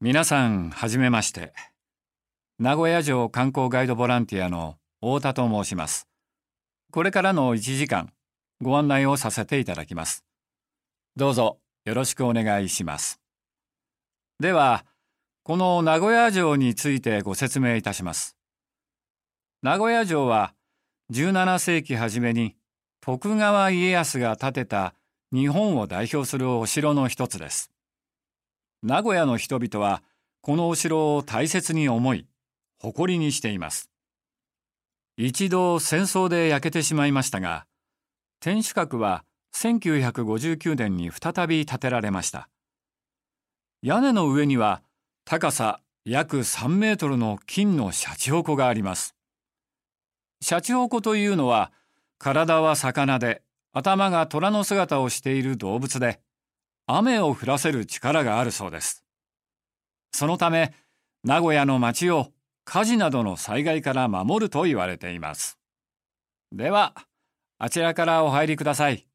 皆さんはじめまして。名古屋城観光ガイドボランティアの太田と申します。これからの1時間ご案内をさせていただきます。どうぞよろしくお願いします。ではこの名古屋城についてご説明いたします。名古屋城は17世紀初めに徳川家康が建てた日本を代表するお城の一つです。名古屋の人々はこのお城を大切に思い誇りにしています。一度戦争で焼けてしまいましたが天守閣は1959年に再び建てられました。屋根の上には高さ約3メートルの金のシャチホコがあります。シャチホコというのは体は魚で頭が虎の姿をしている動物で雨を降らせる力があるそうです。そのため名古屋の街を火事などの災害から守ると言われています。ではあちらからお入りください。